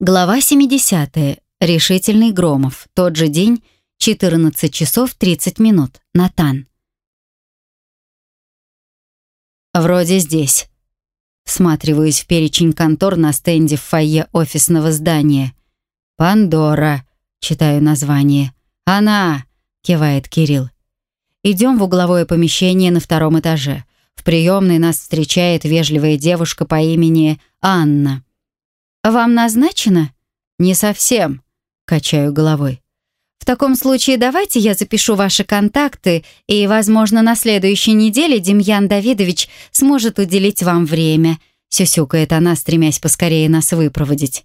Глава 70. Решительный Громов. Тот же день, 14 часов 30 минут. Натан. Вроде здесь. Всматриваюсь в перечень контор на стенде в фойе офисного здания. «Пандора», — читаю название. «Она», — кивает Кирилл. Идем в угловое помещение на втором этаже. В приемной нас встречает вежливая девушка по имени Анна. «Вам назначено?» «Не совсем», — качаю головой. «В таком случае давайте я запишу ваши контакты, и, возможно, на следующей неделе Демьян Давидович сможет уделить вам время», — сюсюкает она, стремясь поскорее нас выпроводить.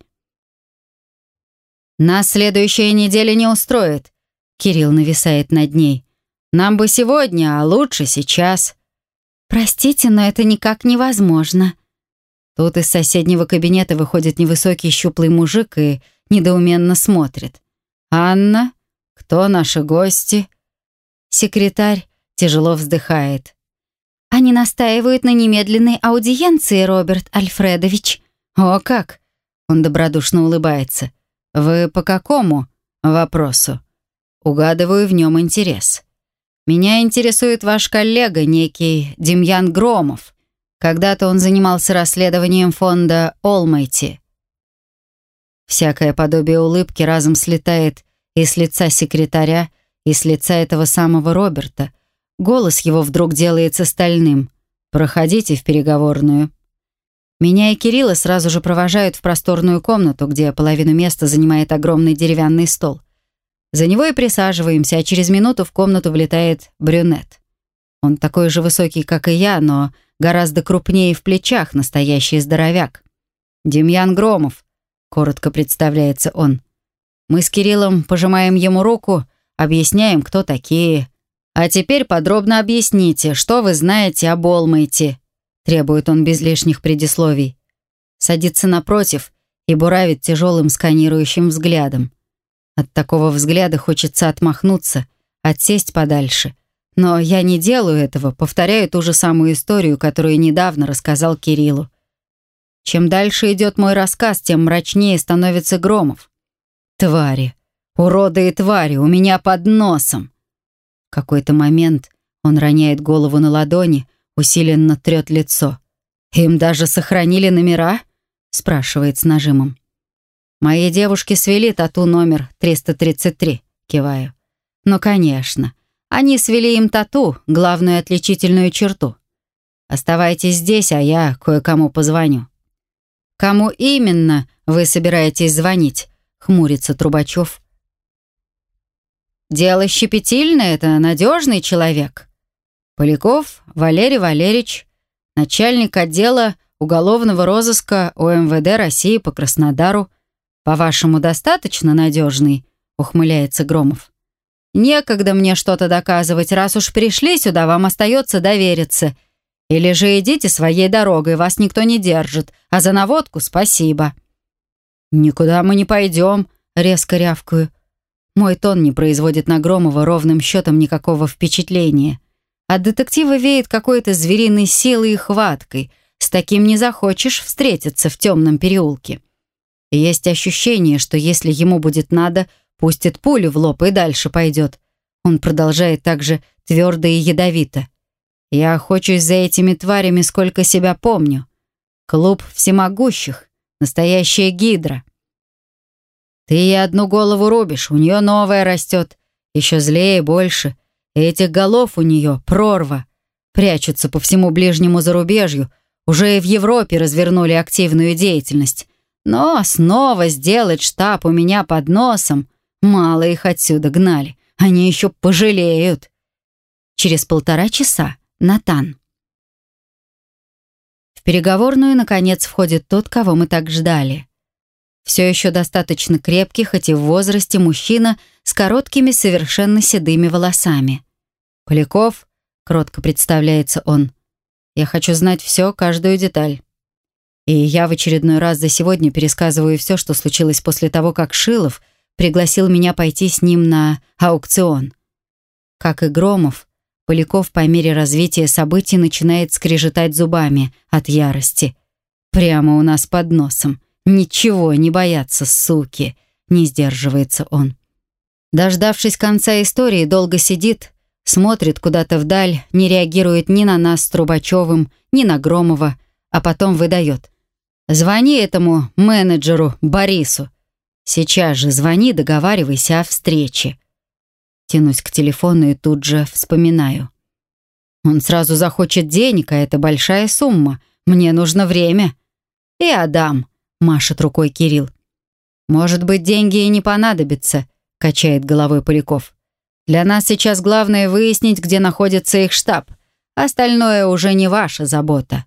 «Нас следующая неделя не устроит», — Кирилл нависает над ней. «Нам бы сегодня, а лучше сейчас». «Простите, но это никак невозможно», Тут из соседнего кабинета выходит невысокий щуплый мужик и недоуменно смотрит. «Анна? Кто наши гости?» Секретарь тяжело вздыхает. «Они настаивают на немедленной аудиенции, Роберт Альфредович». «О, как!» Он добродушно улыбается. «Вы по какому вопросу?» Угадываю в нем интерес. «Меня интересует ваш коллега, некий Демьян Громов. Когда-то он занимался расследованием фонда Олмайти. Всякое подобие улыбки разом слетает и с лица секретаря, и с лица этого самого Роберта. Голос его вдруг делается стальным. «Проходите в переговорную». Меня и Кирилла сразу же провожают в просторную комнату, где половину места занимает огромный деревянный стол. За него и присаживаемся, а через минуту в комнату влетает брюнет. Он такой же высокий, как и я, но гораздо крупнее в плечах, настоящий здоровяк. «Демьян Громов», — коротко представляется он. Мы с Кириллом пожимаем ему руку, объясняем, кто такие. «А теперь подробно объясните, что вы знаете об Олмайте», — требует он без лишних предисловий. Садится напротив и буравит тяжелым сканирующим взглядом. От такого взгляда хочется отмахнуться, отсесть подальше — но я не делаю этого, повторяю ту же самую историю, которую недавно рассказал Кириллу. Чем дальше идет мой рассказ, тем мрачнее становится Громов. Твари, уроды и твари, у меня под носом. В какой-то момент он роняет голову на ладони, усиленно трет лицо. «Им даже сохранили номера?» спрашивает с нажимом. «Моей девушке свели тату номер 333», киваю. «Ну, конечно. Они свели им тату, главную отличительную черту. Оставайтесь здесь, а я кое-кому позвоню». «Кому именно вы собираетесь звонить?» — хмурится Трубачев. «Дело щепетильное, это надежный человек». Поляков Валерий Валерьевич, начальник отдела уголовного розыска ОМВД России по Краснодару. «По-вашему, достаточно надежный?» — ухмыляется Громов. Некогда мне что-то доказывать, раз уж пришли сюда, вам остается довериться. Или же идите своей дорогой, вас никто не держит, а за наводку спасибо». «Никуда мы не пойдем», — резко рявкаю. Мой тон не производит на Громова ровным счетом никакого впечатления. От детектива веет какой-то звериной силой и хваткой. С таким не захочешь встретиться в темном переулке. есть ощущение, что если ему будет надо — Пустит пулю в лоб и дальше пойдет. Он продолжает так же твердо и ядовито. Я охочусь за этими тварями, сколько себя помню. Клуб всемогущих. Настоящая гидра. Ты ей одну голову рубишь, у нее новая растет. Еще злее, больше. И этих голов у нее прорва. Прячутся по всему ближнему зарубежью. Уже и в Европе развернули активную деятельность. Но снова сделать штаб у меня под носом Мало их отсюда гнали. Они еще пожалеют. Через полтора часа. Натан. В переговорную, наконец, входит тот, кого мы так ждали. Все еще достаточно крепкий, хоть и в возрасте, мужчина с короткими, совершенно седыми волосами. «Поляков», — кротко представляется он, — «я хочу знать все, каждую деталь». И я в очередной раз за сегодня пересказываю все, что случилось после того, как Шилов — пригласил меня пойти с ним на аукцион. Как и Громов, Поляков по мере развития событий начинает скрежетать зубами от ярости. Прямо у нас под носом. Ничего не боятся, суки, не сдерживается он. Дождавшись конца истории, долго сидит, смотрит куда-то вдаль, не реагирует ни на нас с Трубачевым, ни на Громова, а потом выдает. «Звони этому менеджеру Борису. Сейчас же звони, договаривайся о встрече». Тянусь к телефону и тут же вспоминаю. Он сразу захочет денег, а это большая сумма. Мне нужно время. И Адам, машет рукой Кирилл. Может быть, деньги и не понадобятся, качает головой Поляков. Для нас сейчас главное выяснить, где находится их штаб. Остальное уже не ваша забота.